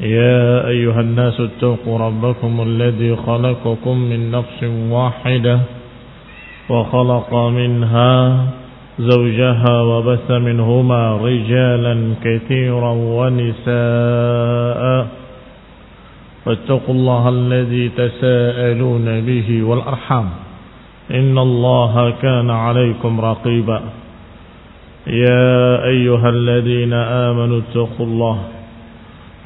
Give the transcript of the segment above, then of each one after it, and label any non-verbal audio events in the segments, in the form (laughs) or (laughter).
يا أيها الناس اتقوا ربكم الذي خلقكم من نفس واحدة وخلق منها زوجها وبث منهما رجالا كثيرا ونساء فاتقوا الله الذي تساءلون به والأرحام إن الله كان عليكم رقيبا يا أيها الذين آمنوا اتقوا الله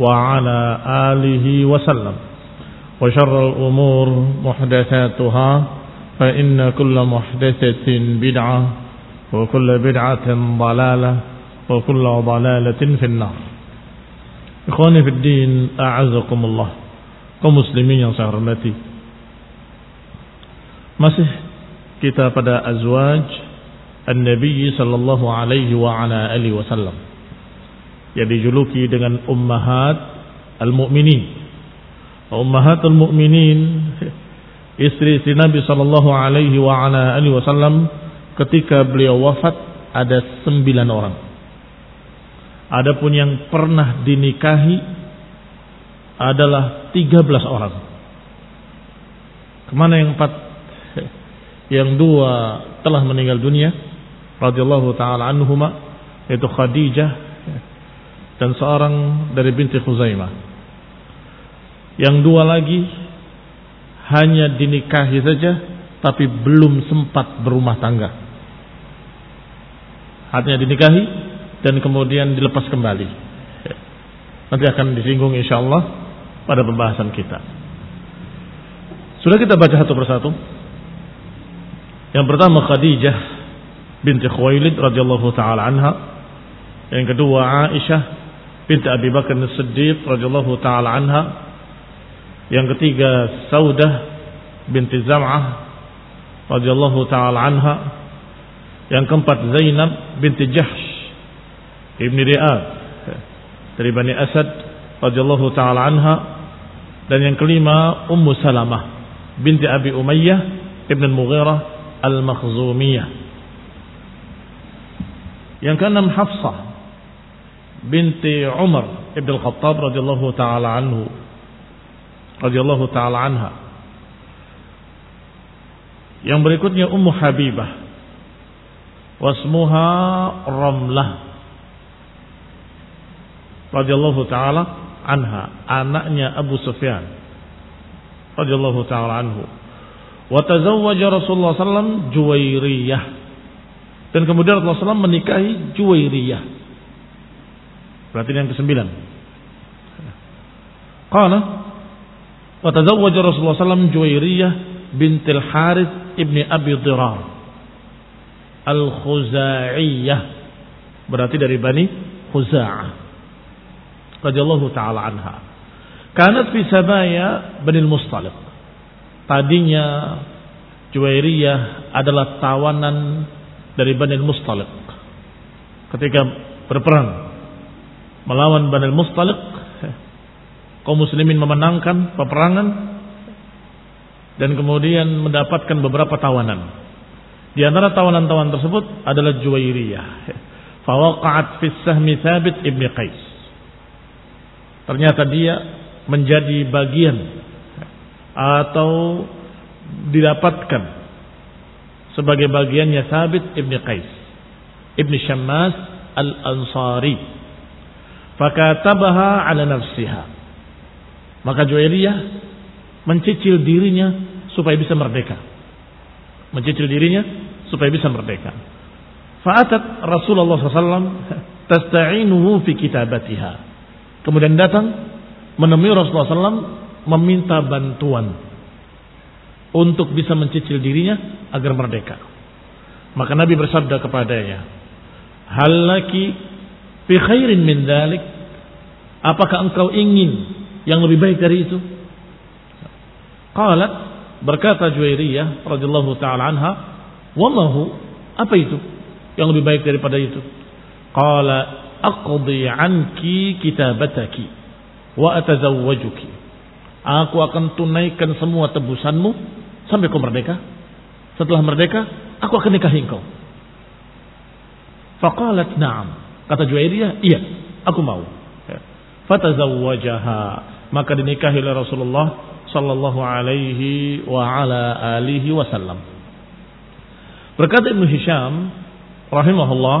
وعلى آله وسلم. وشر الأمور محدثاتها فإن كل محدثة بدعة وكل بدعة ضلالة وكل ضلالة في النار. إخواني في الدين أعزكم الله. Kaum muslimin yang saya hormati. Masih kita pada azwaj An-Nabi sallallahu alaihi wa ala alihi wasallam yang dijuluki dengan ummahat al-mu'minin. Ummahatul mu'minin istri-istri Nabi sallallahu alaihi wa ala alihi wasallam ketika beliau wafat ada sembilan orang. Adapun yang pernah dinikahi adalah tiga belas orang. Ke mana yang empat? Yang dua telah meninggal dunia radhiyallahu taala anhuma yaitu Khadijah dan seorang dari binti Khuzaimah. Yang dua lagi hanya dinikahi saja tapi belum sempat berumah tangga. Hanya dinikahi dan kemudian dilepas kembali. Nanti akan disinggung insyaallah pada pembahasan kita. Sudah kita baca satu persatu. Yang pertama Khadijah binti Khuwailid radhiyallahu taala anha. Yang kedua Aisyah binti Abi Bakar As-Siddiq radhiyallahu taala anha. Yang ketiga Saudah binti Zam'ah radhiyallahu taala anha. Yang keempat Zainab binti Jahsh ibni Ri'ad dari Bani Asad radhiyallahu taala anha. Dan yang kelima Ummu Salamah binti Abi Umayyah ibn Al-Mughirah Al-Makhzumiyah. Yang keenam Hafsah binti Umar ibn Al-Khattab radhiyallahu taala anhu radhiyallahu taala anha. Yang berikutnya Ummu Habibah wasmuha Ramlah radhiyallahu taala anha, anaknya Abu Sufyan radhiyallahu taala anhu. Wa tazawwaja Rasulullah sallam Juwairiyah. Dan kemudian Rasulullah SAW menikahi Juwairiyah. Berarti yang kesembilan. Qala wa tazawwaja Rasulullah sallam Juwairiyah bintil Harith ibni Abi Dirar. Al-Khuzaiyah. Berarti dari Bani Khuza'ah. Radiyallahu ta'ala anha. Kanat fi sabaya Bani Mustaliq. Tadinya Juwairiyah adalah tawanan dari Bani Mustaliq. Ketika berperang melawan Bani Mustaliq, kaum muslimin memenangkan peperangan, dan kemudian mendapatkan beberapa tawanan. Di antara tawanan-tawanan tersebut adalah Juwairiyah. Fawaqa'at fi sahmi Thabit ibn Qais. Ternyata dia menjadi bagian atau didapatkan sebagai bagiannya Thabit ibn Qais ibn Syammas al-Ansari. Fakatabaha ala nafsiha. Maka Juwairiyah mencicil dirinya supaya bisa merdeka. Mencicil dirinya supaya bisa merdeka. Fa'atat Rasulullah SAW tasta'inuhu fi kitabatiha. Kemudian datang menemui Rasulullah SAW meminta bantuan untuk bisa mencicil dirinya agar merdeka. Maka Nabi bersabda kepadanya, "Halaki fi khairin min dalik?" Apakah engkau ingin yang lebih baik dari itu? Qalat berkata Juwairiyah radhiyallahu taala anha, "Wallahu, apa itu yang lebih baik daripada itu?" Qala aqdi anki kitabataki wa atazawwajuki. Aku akan tunaikan semua tebusanmu sampai kau merdeka. Setelah merdeka, aku akan nikahi engkau. Faqalat na'am. Kata Juwairiyah, iya, aku mau. Fatazawwajaha. Maka dinikahi oleh Rasulullah sallallahu alaihi wa ala alihi wasallam. Berkata Ibnu Hisham rahimahullah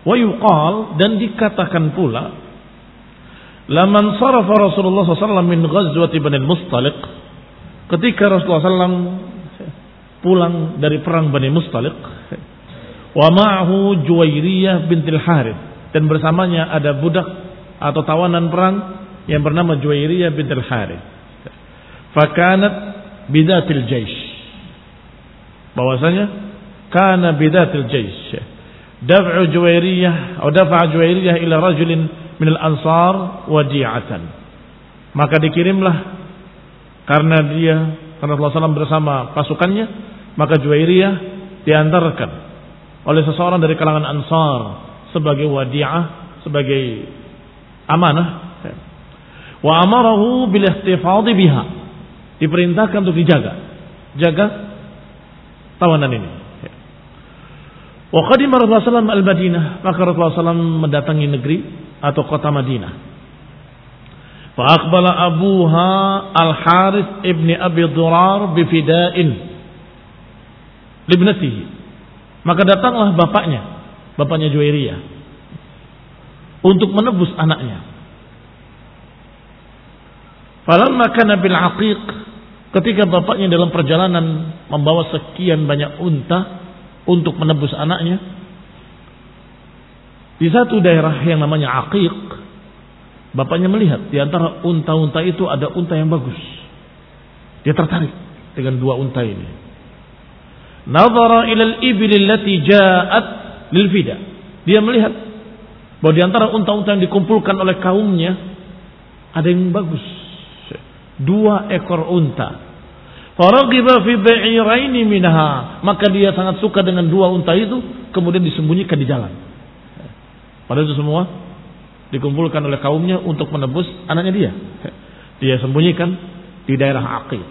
wa yuqal dan dikatakan pula laman sarafa Rasulullah SAW min ghazwati Bani Mustaliq ketika Rasulullah SAW pulang dari perang Bani Mustaliq wa ma'ahu Juwairiyah bintil Harith dan bersamanya ada budak atau tawanan perang yang bernama Juwairiyah bintil Harith fakanat bidatil jaish. Bahwasanya kana bidatil jaish. Daf'u juwairiyah atau daf'a juwairiyah ila rajulin min al-ansar wadi'atan. Maka dikirimlah karena dia karena Rasulullah SAW bersama pasukannya maka juwairiyah diantarkan oleh seseorang dari kalangan ansar sebagai wadi'ah sebagai amanah wa amarahu bil ihtifadhi biha Diperintahkan untuk dijaga. Jaga tawanan ini. Wa qadima Rasulullah al-Madinah. Maka Rasulullah SAW mendatangi negeri atau kota Madinah. Fa aqbala abuha al-Harith ibni Abi Durar bifida'in libnatihi. Maka datanglah bapaknya, bapaknya Juwairiyah untuk menebus anaknya. Falamma kana bil aqiq Ketika bapaknya dalam perjalanan membawa sekian banyak unta untuk menebus anaknya, di satu daerah yang namanya Aqiq, bapaknya melihat di antara unta-unta itu ada unta yang bagus. Dia tertarik dengan dua unta ini. Nazara ila al-ibil allati ja'at lil fida. Dia melihat bahwa di antara unta-unta yang dikumpulkan oleh kaumnya ada yang bagus dua ekor unta. Faragiba fi ba'iraini minha, maka dia sangat suka dengan dua unta itu, kemudian disembunyikan di jalan. Padahal itu semua dikumpulkan oleh kaumnya untuk menebus anaknya dia. Dia sembunyikan di daerah Aqiq.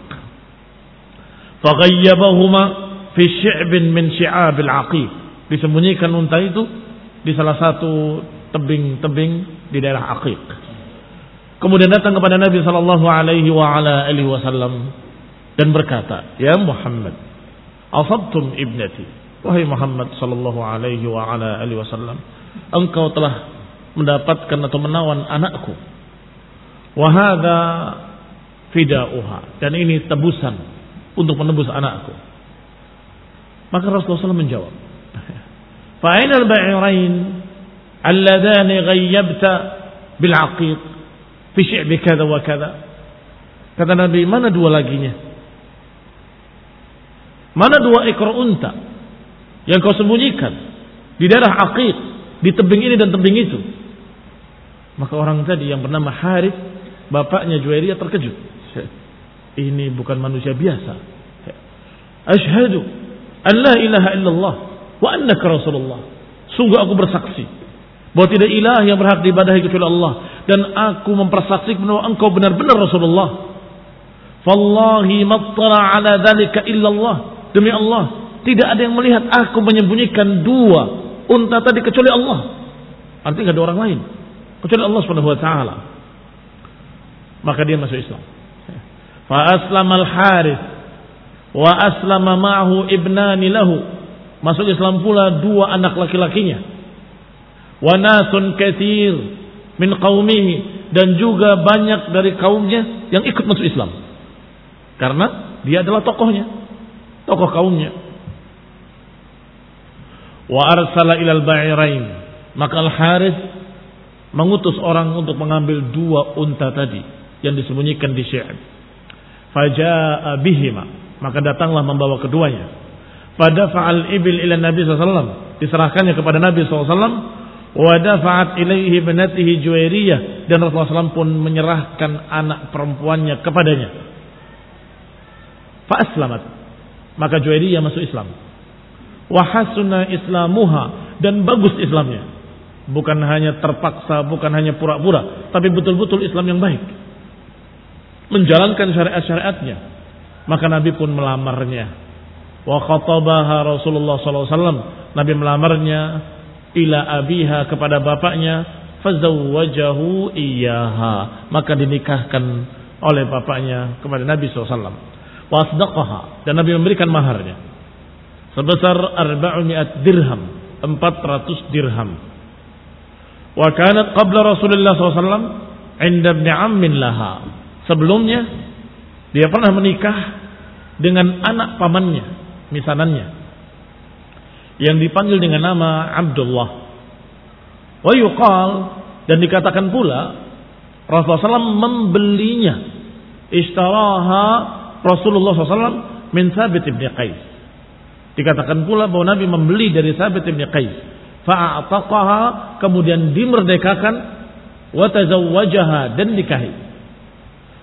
Faghayyabahuma fi syi'bin min syi'abil Aqiq. Disembunyikan unta itu di salah satu tebing-tebing di daerah Aqiq. Kemudian datang kepada Nabi sallallahu alaihi wa ala alihi wasallam dan berkata, "Ya Muhammad, asabtum ibnati." Wahai Muhammad sallallahu alaihi wa ala alihi wasallam, engkau telah mendapatkan atau menawan anakku. Wa hadza fida'uha dan ini tebusan untuk menebus anakku. Maka Rasulullah SAW menjawab, "Fa'ina al-ba'irain alladhani ghayyabta bil 'aqiq?" fi syi'bi kada wa kada. Kata Nabi, mana dua laginya? Mana dua ekor unta yang kau sembunyikan di daerah Aqiq, di tebing ini dan tebing itu? Maka orang tadi yang bernama Harith, bapaknya Juwairiyah terkejut. Ini bukan manusia biasa. Ashhadu an la ilaha illallah wa annaka rasulullah. Sungguh aku bersaksi bahwa tidak ilah yang berhak diibadahi kecuali Allah dan aku mempersaksikan bahwa engkau benar-benar Rasulullah. Wallahi mattara ala dzalika illallah. Demi Allah, tidak ada yang melihat aku menyembunyikan dua unta tadi kecuali Allah. Artinya ada orang lain kecuali Allah Subhanahu wa taala. Maka dia masuk Islam. Fa aslama al-Harith wa aslama ma'ahu ibnani lahu. Masuk Islam pula dua anak laki-lakinya. Wa nasun katsir min qaumihi dan juga banyak dari kaumnya yang ikut masuk Islam. Karena dia adalah tokohnya, tokoh kaumnya. Wa arsala ilal ba'irain. Maka Al-Harith mengutus orang untuk mengambil dua unta tadi yang disembunyikan di Syi'ab. Faja'a bihima. Maka datanglah membawa keduanya. Pada fa'al ibil ila Nabi SAW. Diserahkannya kepada Nabi SAW. Wa dafa'at ilaihi binatihi Juwairiyah. Dan Rasulullah SAW pun menyerahkan anak perempuannya kepadanya. Fa'aslamat. Maka Juwairiyah masuk Islam. Wahasuna islamuha. Dan bagus Islamnya. Bukan hanya terpaksa, bukan hanya pura-pura. Tapi betul-betul Islam yang baik menjalankan syariat-syariatnya. Maka Nabi pun melamarnya. Wa khatabaha Rasulullah SAW. Nabi melamarnya ila abiha kepada bapaknya. Fazawwajahu iyaha. Maka dinikahkan oleh bapaknya kepada Nabi SAW. Wasdaqaha. Dan Nabi memberikan maharnya. Sebesar 400 dirham. 400 dirham. Wa kanat qabla Rasulullah SAW. Inda ibn ammin laha Sebelumnya dia pernah menikah dengan anak pamannya, misanannya yang dipanggil dengan nama Abdullah. Wa yuqal dan dikatakan pula Rasulullah SAW membelinya istaraha Rasulullah SAW min Sabit ibn Qais. Dikatakan pula bahwa Nabi membeli dari Sabit ibn Qais. Fa'ataqaha kemudian dimerdekakan wa tazawwajaha dan nikahi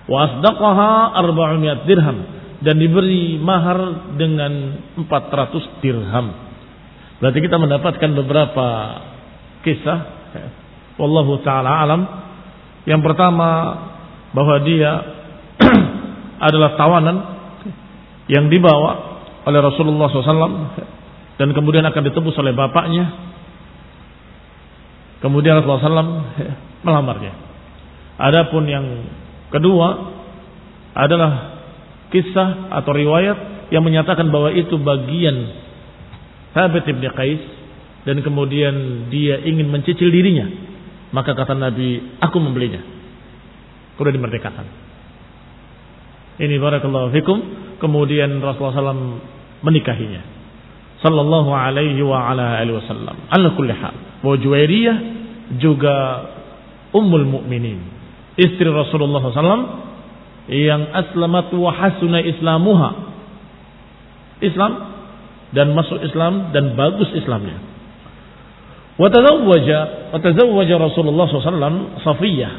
wa asdaqaha 400 dirham dan diberi mahar dengan 400 dirham. Berarti kita mendapatkan beberapa kisah wallahu taala alam. Yang pertama bahwa dia (clears throat) adalah tawanan yang dibawa oleh Rasulullah SAW dan kemudian akan ditebus oleh bapaknya. Kemudian Rasulullah SAW melamarnya. Adapun yang Kedua adalah kisah atau riwayat yang menyatakan bahwa itu bagian Thabit ibn Qais dan kemudian dia ingin mencicil dirinya. Maka kata Nabi, aku membelinya. Kemudian dimerdekakan. Ini barakallahu fikum. Kemudian Rasulullah SAW menikahinya. Sallallahu alaihi wa ala alihi wasallam. Ala kulli hal. Bahwa juga ummul mukminin istri Rasulullah SAW yang aslamat wa hasuna islamuha. Islam dan masuk Islam dan bagus Islamnya. Wa tazawwaja wa tazawwaja Rasulullah SAW Safiyah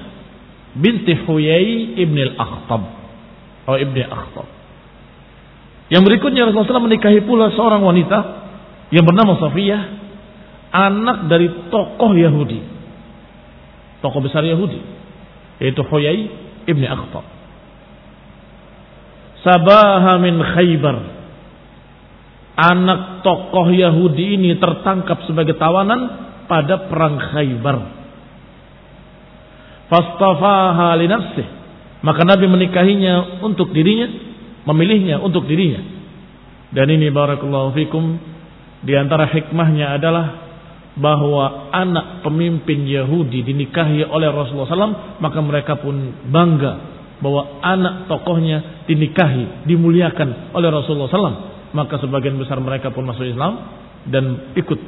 binti Huyai ibn al-Akhtab atau ibn Akhtab. Yang berikutnya Rasulullah SAW menikahi pula seorang wanita yang bernama Safiyah, anak dari tokoh Yahudi. Tokoh besar Yahudi yaitu Huyai ibni Akhtab. Sabaha min Khaybar. Anak tokoh Yahudi ini tertangkap sebagai tawanan pada perang Khaybar. Fastafaha li. Maka Nabi menikahinya untuk dirinya, memilihnya untuk dirinya. Dan ini barakallahu fikum di antara hikmahnya adalah bahwa anak pemimpin Yahudi dinikahi oleh Rasulullah SAW, maka mereka pun bangga bahwa anak tokohnya dinikahi, dimuliakan oleh Rasulullah SAW. Maka sebagian besar mereka pun masuk Islam dan ikut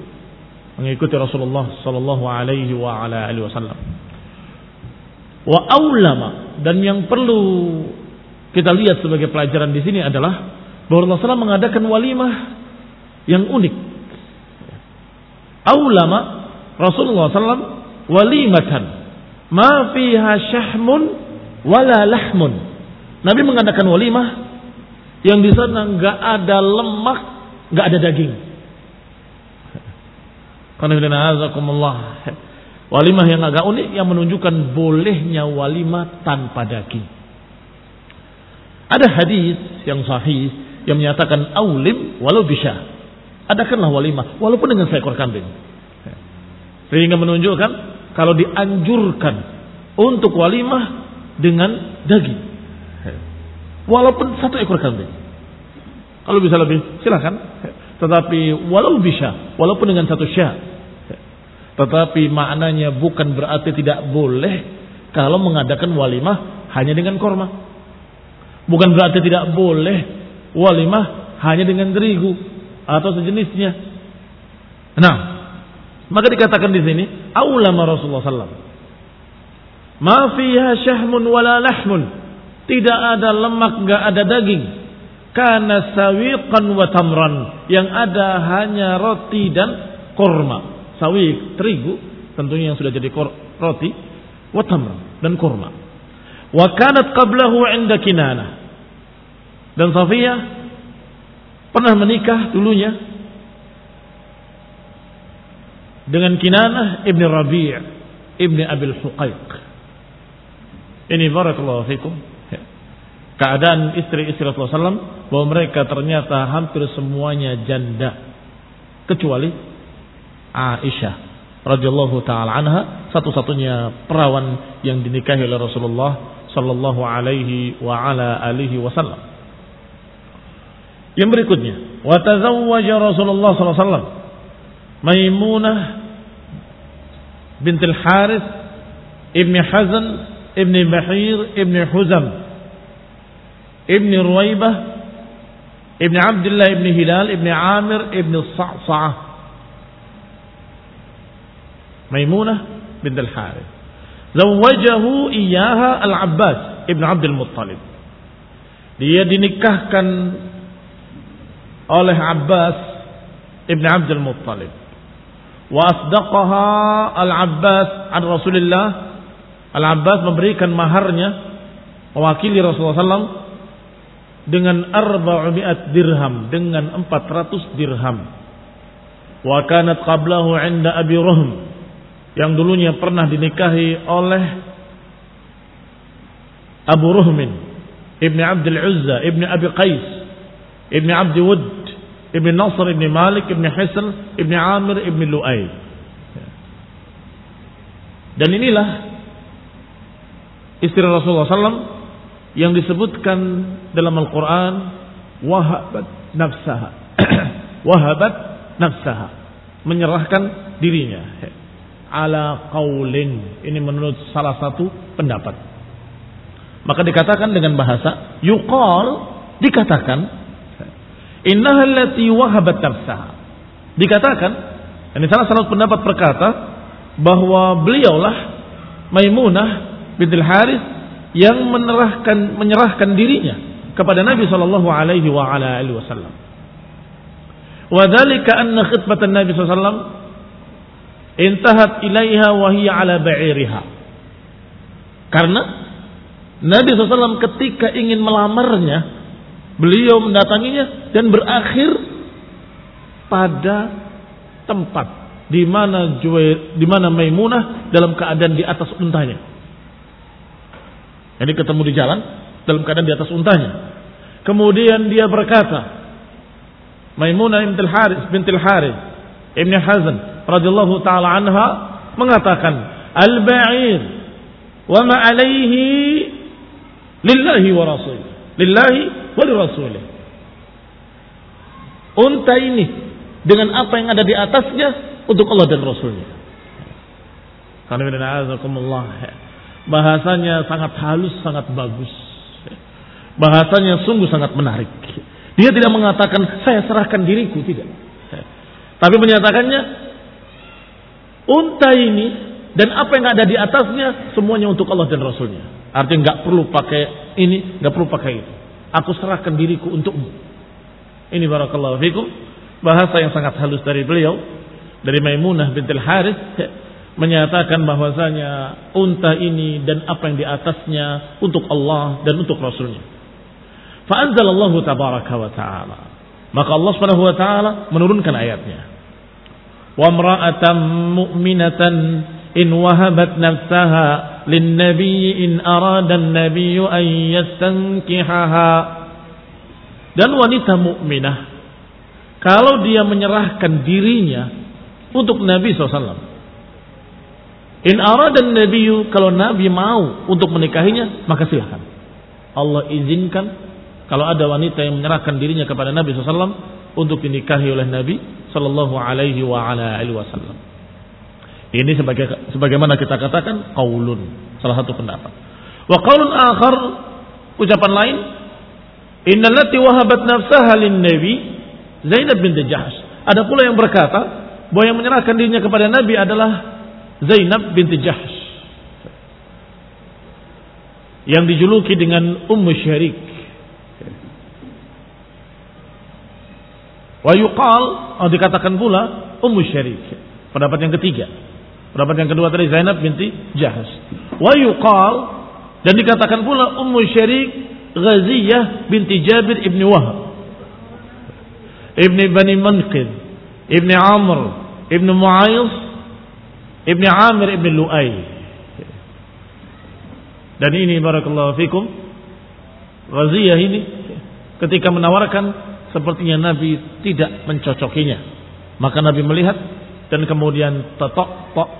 mengikuti Rasulullah Sallallahu Alaihi Wasallam. Wa aulama dan yang perlu kita lihat sebagai pelajaran di sini adalah bahwa Rasulullah SAW mengadakan walimah yang unik aulama Rasulullah SAW walimatan ma fiha syahmun wala lahmun. Nabi mengadakan walimah yang di sana nggak ada lemak, nggak ada daging. Walimah yang agak unik yang menunjukkan bolehnya walimah tanpa daging. Ada hadis yang sahih yang menyatakan aulim walau bisa. Adakanlah walimah walaupun dengan seekor kambing. Sehingga menunjukkan kalau dianjurkan untuk walimah dengan daging. Walaupun satu ekor kambing. Kalau bisa lebih silakan. Tetapi walau bisa, walaupun dengan satu syah. Tetapi maknanya bukan berarti tidak boleh kalau mengadakan walimah hanya dengan korma. Bukan berarti tidak boleh walimah hanya dengan terigu atau sejenisnya. Nah, maka dikatakan di sini, aulama Rasulullah sallallahu Ma fiha syahmun wala lahmun. Tidak ada lemak, enggak ada daging. Karena sawiqan wa tamran. Yang ada hanya roti dan korma. Sawiq, terigu. Tentunya yang sudah jadi roti. Wa tamran. Dan korma. Wa kanat qablahu inda kinana. Dan Safiyah pernah menikah dulunya dengan Kinanah ibni Rabi' ibni Abil Huqaiq. Ini barakallahu fikum. Keadaan istri-istri Rasulullah SAW bahwa mereka ternyata hampir semuanya janda kecuali Aisyah radhiyallahu taala anha satu-satunya perawan yang dinikahi oleh Rasulullah sallallahu alaihi wa ala alihi wasallam. Yang berikutnya, wa tazawwaja Rasulullah sallallahu alaihi wasallam Maimunah bintil Harith ibni Hazan ibni Bahir ibni Huzam ibni Ruwaibah ibni Abdullah ibni Hilal ibni Amir ibni Sa'sa'ah Maimunah bintil Harith Zawajahu iyaha Al-Abbas ibn Abdul Muttalib dia dinikahkan oleh Abbas ibn Abdul Muttalib wa asdaqaha Al-Abbas an Rasulullah Al-Abbas memberikan maharnya mewakili Rasulullah SAW dengan 400 dirham dengan 400 dirham. Wa kanat qablahu 'inda Abi Ruhm yang dulunya pernah dinikahi oleh Abu Ruhmin Ibni Abdul Uzza Ibni Abi Qais Ibni Abdi Wud Ibni Nasr Ibni Malik Ibni Hisl Ibni Amir Ibni Lu'ay. Dan inilah istri Rasulullah SAW yang disebutkan dalam Al-Quran wahabat nafsaha. (clears throat) Wahabat nafsaha. Menyerahkan dirinya. Ala qaulin. Ini menurut salah satu pendapat. Maka dikatakan dengan bahasa yuqal dikatakan innaha allati wahabat nafsaha. Dikatakan ini salah satu pendapat berkata bahwa beliaulah Maimunah bintil Haris yang menyerahkan menyerahkan dirinya kepada Nabi sallallahu alaihi wa ala alihi wasallam. Wa anna khitbatan Nabi sallallahu intahat ilaiha wa hiya ala ba'iriha. Karena Nabi SAW ketika ingin melamarnya, beliau mendatanginya dan berakhir pada tempat di mana di mana Maimunah dalam keadaan di atas untanya. Jadi ketemu di jalan dalam keadaan di atas untanya. Kemudian dia berkata, Maimunah bintil Haris bintil Haris Ibn Hazan radhiyallahu taala anha mengatakan, "Al-ba'ir wa ma alaihi lillahi wa rasul. Lillahi wa li rasulih." Unta ini dengan apa yang ada di atasnya untuk Allah dan Rasulnya. Karena Bahasanya sangat halus, sangat bagus. Bahasanya sungguh sangat menarik. Dia tidak mengatakan saya serahkan diriku, tidak. Tapi menyatakannya unta ini dan apa yang ada di atasnya semuanya untuk Allah dan Rasulnya. Artinya nggak perlu pakai ini, nggak perlu pakai itu. Aku serahkan diriku untukmu. Ini barakallahu fikum. Bahasa yang sangat halus dari beliau dari Maimunah bintil Haris menyatakan bahwasanya unta ini dan apa yang di atasnya untuk Allah dan untuk Rasulnya. Fa'anzalallahu tabaraka wa ta'ala. Maka Allah subhanahu wa ta'ala menurunkan ayatnya. Wa mra'atan mu'minatan in wahabat nafsaha lin nabi in arada an-nabiyyu an yastankihaha. Dan wanita mukminah kalau dia menyerahkan dirinya untuk Nabi SAW in aradan nabiyu kalau Nabi mau untuk menikahinya maka silahkan Allah izinkan kalau ada wanita yang menyerahkan dirinya kepada Nabi SAW untuk dinikahi oleh Nabi Sallallahu Alaihi Wasallam. Ini sebagai sebagaimana kita katakan kaulun salah satu pendapat. Wa kaulun akhar ucapan lain innallati wahabat nafsaha lin nabi Zainab bin Jahsh. Ada pula yang berkata bahwa yang menyerahkan dirinya kepada Nabi adalah Zainab bin Jahsh. Yang dijuluki dengan Ummu Syarik. Wa yuqal, oh dikatakan pula Ummu Syarik. Pendapat yang ketiga. Pendapat yang kedua tadi Zainab binti Jahas. Wa yuqal dan dikatakan pula Ummu Syarik Ghaziyah binti Jabir ibni Wahab. Ibni Bani Manqid, Ibni Amr, Ibni Mu'ayis, Ibni Amir, Ibni Lu'ay. Dan ini barakallahu fikum Ghaziyah ini ketika menawarkan sepertinya Nabi tidak mencocokinya. Maka Nabi melihat dan kemudian tatok tok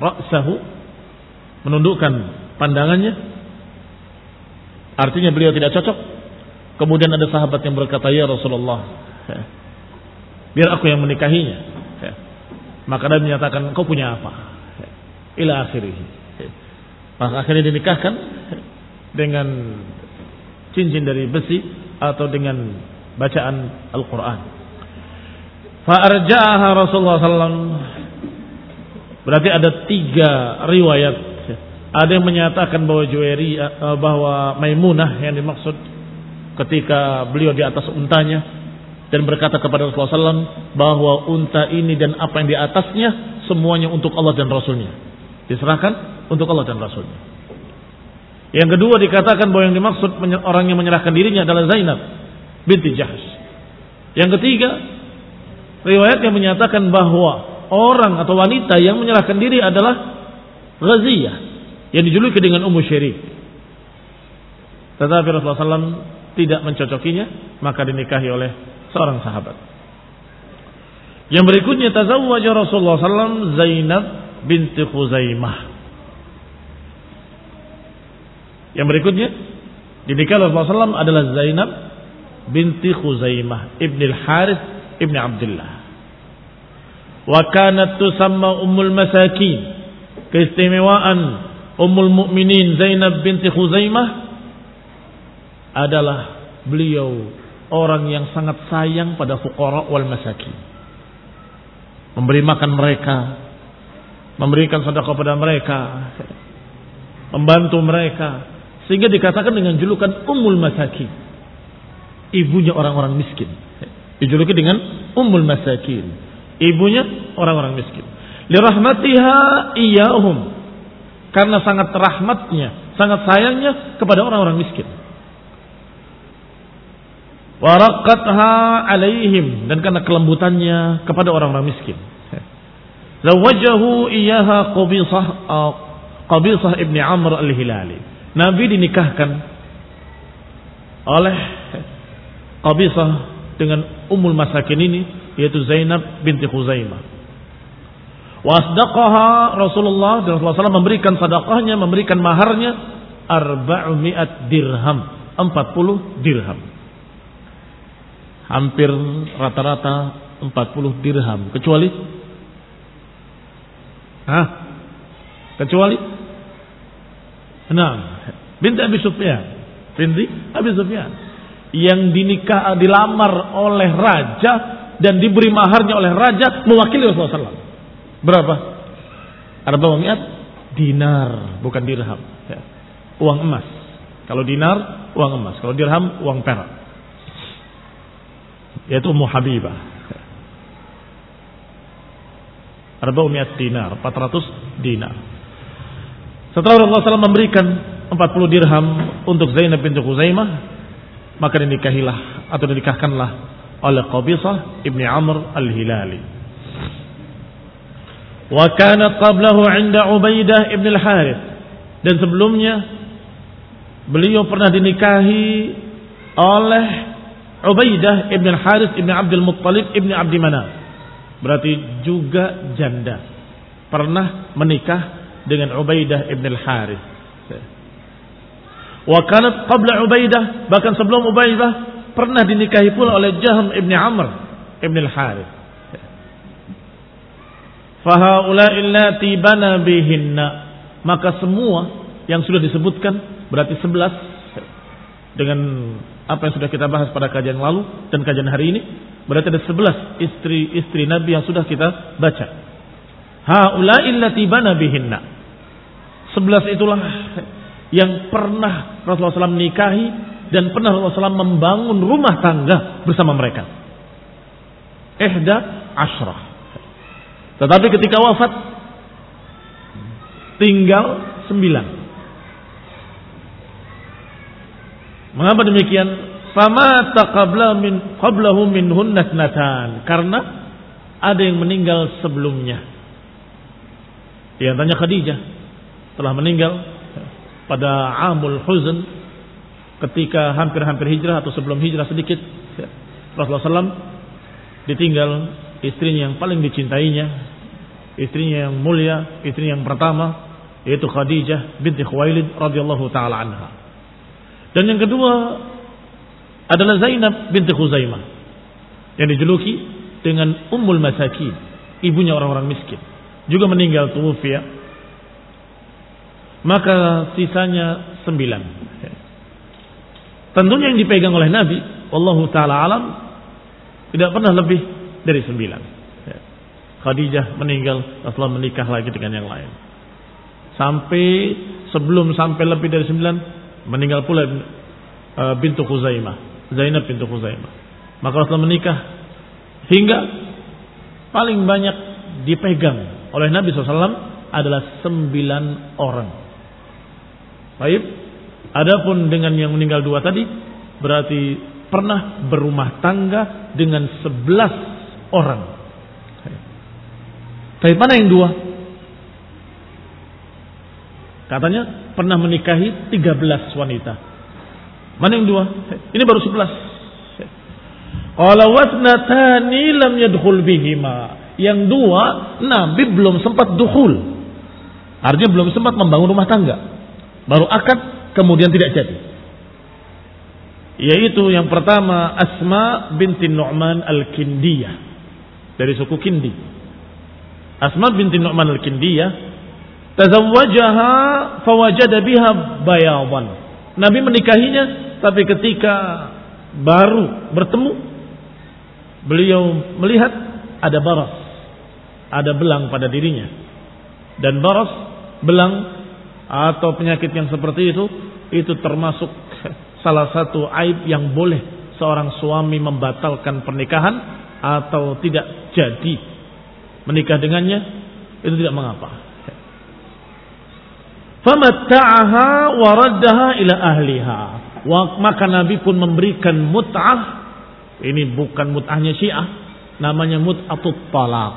ra'sahu menundukkan pandangannya artinya beliau tidak cocok kemudian ada sahabat yang berkata ya Rasulullah biar aku yang menikahinya maka Nabi menyatakan kau punya apa ila akhirih maka akhirnya dinikahkan dengan cincin dari besi atau dengan bacaan Al-Quran Fa'arja'aha Rasulullah SAW. Berarti ada tiga riwayat. Ada yang menyatakan bahwa Juwairi eh, bahwa Maimunah yang dimaksud ketika beliau di atas untanya dan berkata kepada Rasulullah SAW bahwa unta ini dan apa yang di atasnya semuanya untuk Allah dan Rasulnya. Diserahkan untuk Allah dan Rasulnya. Yang kedua dikatakan bahwa yang dimaksud orang yang menyerahkan dirinya adalah Zainab binti Jahsh. Yang ketiga riwayat yang menyatakan bahwa orang atau wanita yang menyerahkan diri adalah Ghaziyah yang dijuluki dengan Ummu Syirik. Tetapi Rasulullah SAW tidak mencocokinya, maka dinikahi oleh seorang sahabat. Yang berikutnya tazawwaja Rasulullah SAW Zainab binti Khuzaimah. Yang berikutnya dinikahi Rasulullah SAW adalah Zainab binti Khuzaimah ibnil Harith ibni Abdullah. Wa kanat tusamma ummul masakin. Keistimewaan ummul mukminin Zainab binti Khuzaimah adalah beliau orang yang sangat sayang pada fuqara wal masakin. Memberi makan mereka, memberikan sedekah kepada mereka, membantu mereka sehingga dikatakan dengan julukan ummul masakin. Ibunya orang-orang miskin. Dijuluki dengan Ummul Masakin. Ibunya orang-orang miskin. Lirahmatiha iyahum. Karena sangat rahmatnya, sangat sayangnya kepada orang-orang miskin. Warakatha alaihim. Dan karena kelembutannya kepada orang-orang miskin. Zawajahu iyaha Qabisah, uh, Qabisah ibni Amr al-Hilali. Nabi dinikahkan oleh Qabisah dengan Ummul Masakin ini yaitu Zainab binti Khuzaimah. Wasdaqaha Rasulullah dan Rasulullah SAW memberikan sadaqahnya, memberikan maharnya arba'umi'at dirham, 40 dirham. Hampir rata-rata 40 dirham, kecuali Hah? Kecuali Nah, binti Abi Sufyan. Binti Abi Sufyan yang dinikah dilamar oleh raja dan diberi maharnya oleh raja mewakili Rasulullah SAW. Berapa? Arba'umiyat dinar, bukan dirham. Ya. Uang emas. Kalau dinar, uang emas. Kalau dirham, uang perak. Yaitu Ummu Habibah. Arba'umiyat dinar, 400 dinar. Setelah Rasulullah SAW memberikan 40 dirham untuk Zainab binti Khuzaimah, maka dinikahilah atau dinikahkanlah oleh Qabisah ibni Amr al-Hilali. Wa kanat qablahu 'inda Ubaidah ibn al-Harith. Dan sebelumnya beliau pernah dinikahi oleh Ubaidah ibn Haris ibn Abdul Muttalib ibn Abdi Manaf. Berarti juga janda. Pernah menikah dengan Ubaidah ibn Haris. Wa kanat qabla Ubaidah, bahkan sebelum Ubaidah pernah dinikahi pula oleh Jahm ibn Amr ibn al-Harith. Fahaula illati bana bihinna. Maka semua yang sudah disebutkan berarti sebelas dengan apa yang sudah kita bahas pada kajian lalu dan kajian hari ini berarti ada sebelas istri-istri Nabi yang sudah kita baca. Haula illati bana bihinna. Sebelas itulah yang pernah Rasulullah SAW menikahi dan pernah Rasulullah SAW membangun rumah tangga bersama mereka. Ehda ashrah. Tetapi ketika wafat tinggal sembilan. Mengapa demikian? Fama taqabla min qablahu minhun. Karena ada yang meninggal sebelumnya. Di antaranya Khadijah telah meninggal pada Amul Huzn ketika hampir-hampir hijrah atau sebelum hijrah sedikit Rasulullah SAW ditinggal istrinya yang paling dicintainya istrinya yang mulia istrinya yang pertama yaitu Khadijah binti Khuwailid radhiyallahu taala anha dan yang kedua adalah Zainab binti Khuzaimah yang dijuluki dengan Ummul Masakin ibunya orang-orang miskin juga meninggal tuwfiya maka sisanya sembilan. Tentunya yang dipegang oleh Nabi, Allah Taala alam, tidak pernah lebih dari sembilan. Khadijah meninggal, Rasulullah menikah lagi dengan yang lain. Sampai sebelum sampai lebih dari sembilan, meninggal pula uh, bintu Khuzaimah, Zainab bintu Khuzaimah. Maka Rasulullah menikah hingga paling banyak dipegang oleh Nabi SAW adalah sembilan orang. Baik. Adapun dengan yang meninggal dua tadi berarti pernah berumah tangga dengan sebelas orang. Tapi mana yang dua? Katanya pernah menikahi tiga belas wanita. Mana yang dua? Ini baru sebelas. Kalau wasnatani lam yadkhul bihima. Yang dua, Nabi belum sempat dukhul. Artinya belum sempat membangun rumah tangga. Baru akad kemudian tidak jadi. Yaitu yang pertama Asma binti Nu'man al-Kindiyah. Dari suku Kindi. Asma binti Nu'man al-Kindiyah. Tazawwajaha fawajada biha bayawan. Nabi menikahinya tapi ketika baru bertemu beliau melihat ada baras, ada belang pada dirinya. Dan baras, belang atau penyakit yang seperti itu itu termasuk (laughs) salah satu aib yang boleh seorang suami membatalkan pernikahan atau tidak jadi menikah dengannya itu tidak mengapa. Famatta'aha wa raddaha ila ahliha. Maka Nabi pun memberikan mut'ah. Ini bukan mut'ahnya Syiah, namanya mut'atut talaq.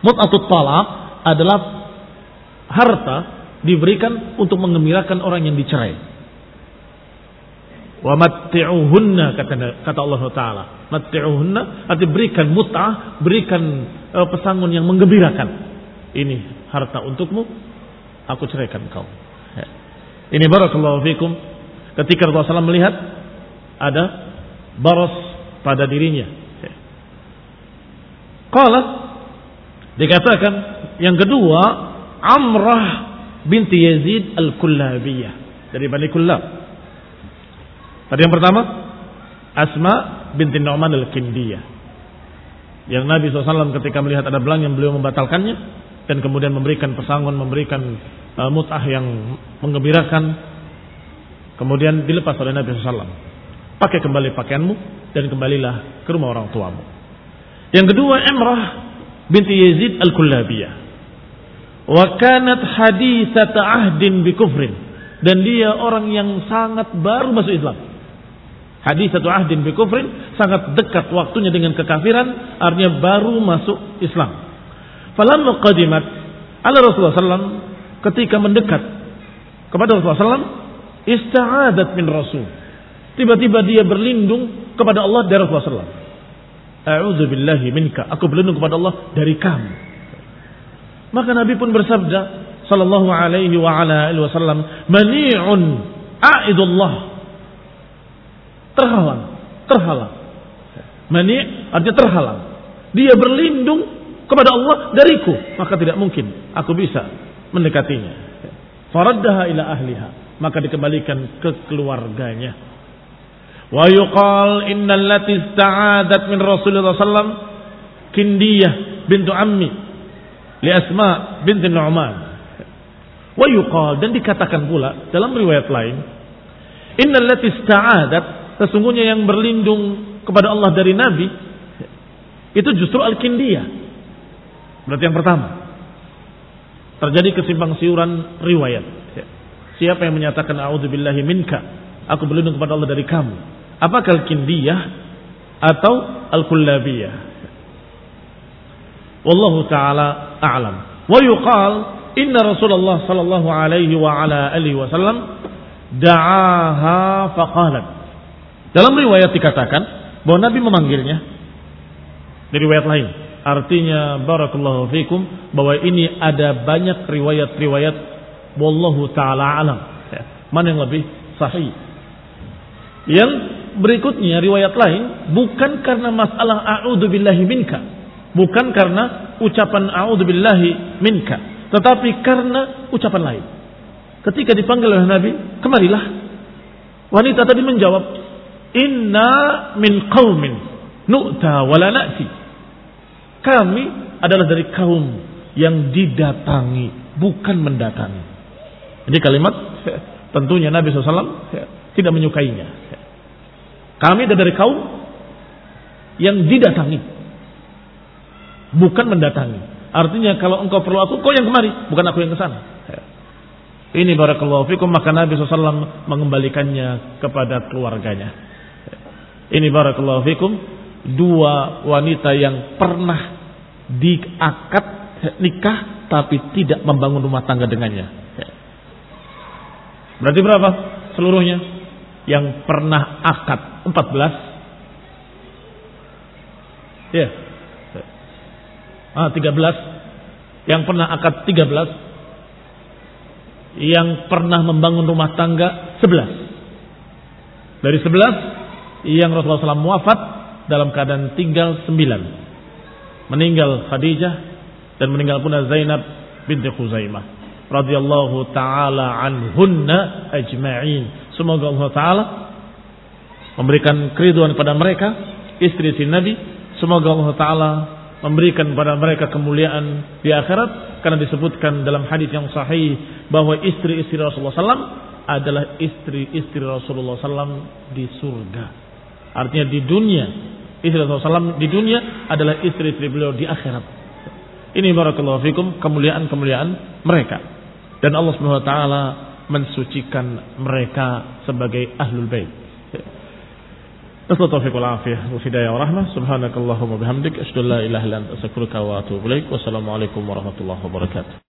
Mut'atut talaq adalah harta diberikan untuk mengembirakan orang yang dicerai. Wa matti'uhunna kata kata Allah taala. Matti'uhunna arti berikan mut'ah, berikan uh, pesangon yang menggembirakan. Ini harta untukmu, aku ceraikan kau. Ya. Ini barakallahu fikum. Ketika Rasulullah SAW melihat ada baros pada dirinya. Ya. Dikatakan yang kedua Amrah binti Yazid Al-Kullabiyah dari Bani Kullab. Tadi yang pertama Asma binti Nu'man Al-Kindiyah. Yang Nabi SAW ketika melihat ada belang yang beliau membatalkannya dan kemudian memberikan pesangon, memberikan uh, mut'ah yang mengembirakan. Kemudian dilepas oleh Nabi SAW. Pakai kembali pakaianmu dan kembalilah ke rumah orang tuamu. Yang kedua Emrah binti Yazid Al-Kullabiyah. Wa kanat hadisat ahdin bi kufrin. Dan dia orang yang sangat baru masuk Islam. Hadisat ahdin bi kufrin sangat dekat waktunya dengan kekafiran, artinya baru masuk Islam. Falamma qadimat ala Rasulullah SAW ketika mendekat kepada Rasulullah SAW, ista'adat min Rasul. Tiba-tiba dia berlindung kepada Allah dari Rasulullah SAW. A'udzu billahi minka. Aku berlindung kepada Allah dari kamu. Maka Nabi pun bersabda sallallahu alaihi wa ala alihi wasallam, "Mani'un a'idullah." Terhalang, terhalang. Mani' artinya terhalang. Dia berlindung kepada Allah dariku, maka tidak mungkin aku bisa mendekatinya. Faraddaha ila ahliha, maka dikembalikan ke keluarganya. Wa yuqal innal lati ista'adat min Rasulullah sallam Kindiyah bintu Ammi li Asma binti Nu'man. Wa yuqal dan dikatakan pula dalam riwayat lain innal lati ista'adat sesungguhnya yang berlindung kepada Allah dari nabi itu justru Al-Kindiyah. Berarti yang pertama. Terjadi kesimpang siuran riwayat. Siapa yang menyatakan a'udzubillahi minka, aku berlindung kepada Allah dari kamu. Apakah al-kindiyah atau al-kullabiyah? Wallahu taala a'lam. Wa yuqal inna Rasulullah sallallahu alaihi wa ala alihi wasallam da'aha faqalat. Dalam riwayat dikatakan bahwa Nabi memanggilnya. Di riwayat lain artinya barakallahu fikum bahwa ini ada banyak riwayat-riwayat wallahu taala alam mana yang lebih sahih yang berikutnya riwayat lain bukan karena masalah a'udzu billahi minka, bukan karena ucapan a'udzu billahi minka, tetapi karena ucapan lain. Ketika dipanggil oleh Nabi, kemarilah. Wanita tadi menjawab, "Inna min qaumin nu'ta wala na'ti." Kami adalah dari kaum yang didatangi, bukan mendatangi. Jadi kalimat (laughs) tentunya Nabi SAW tidak menyukainya. Kami adalah dari kaum yang didatangi. Bukan mendatangi. Artinya kalau engkau perlu aku, kau yang kemari. Bukan aku yang ke sana. Ini barakallahu fikum. Maka Nabi SAW mengembalikannya kepada keluarganya. Ini barakallahu fikum. Dua wanita yang pernah diakad nikah tapi tidak membangun rumah tangga dengannya. Berarti berapa seluruhnya? Yang pernah akad 14 ya ah, 13 yang pernah akad 13 yang pernah membangun rumah tangga 11 dari 11 yang Rasulullah SAW wafat dalam keadaan tinggal 9 meninggal Khadijah dan meninggal pula Zainab binti Khuzaimah radhiyallahu taala anhunna ajma'in semoga Allah taala memberikan keriduan kepada mereka, istri-istri Nabi. Semoga Allah Ta'ala memberikan kepada mereka kemuliaan di akhirat karena disebutkan dalam hadis yang sahih bahwa istri-istri Rasulullah SAW adalah istri-istri Rasulullah SAW di surga. Artinya di dunia Istri Rasulullah SAW di dunia adalah istri-istri beliau di akhirat. Ini barakallahu fikum kemuliaan-kemuliaan mereka. Dan Allah Subhanahu wa taala mensucikan mereka sebagai ahlul bait. Nasallahu taufiqul afiyah hidayah wa rahmah. Subhanakallahumma bihamdik asyhadu an la ilaha illa anta astaghfiruka wa atubu ilaik. Wassalamualaikum warahmatullahi wabarakatuh.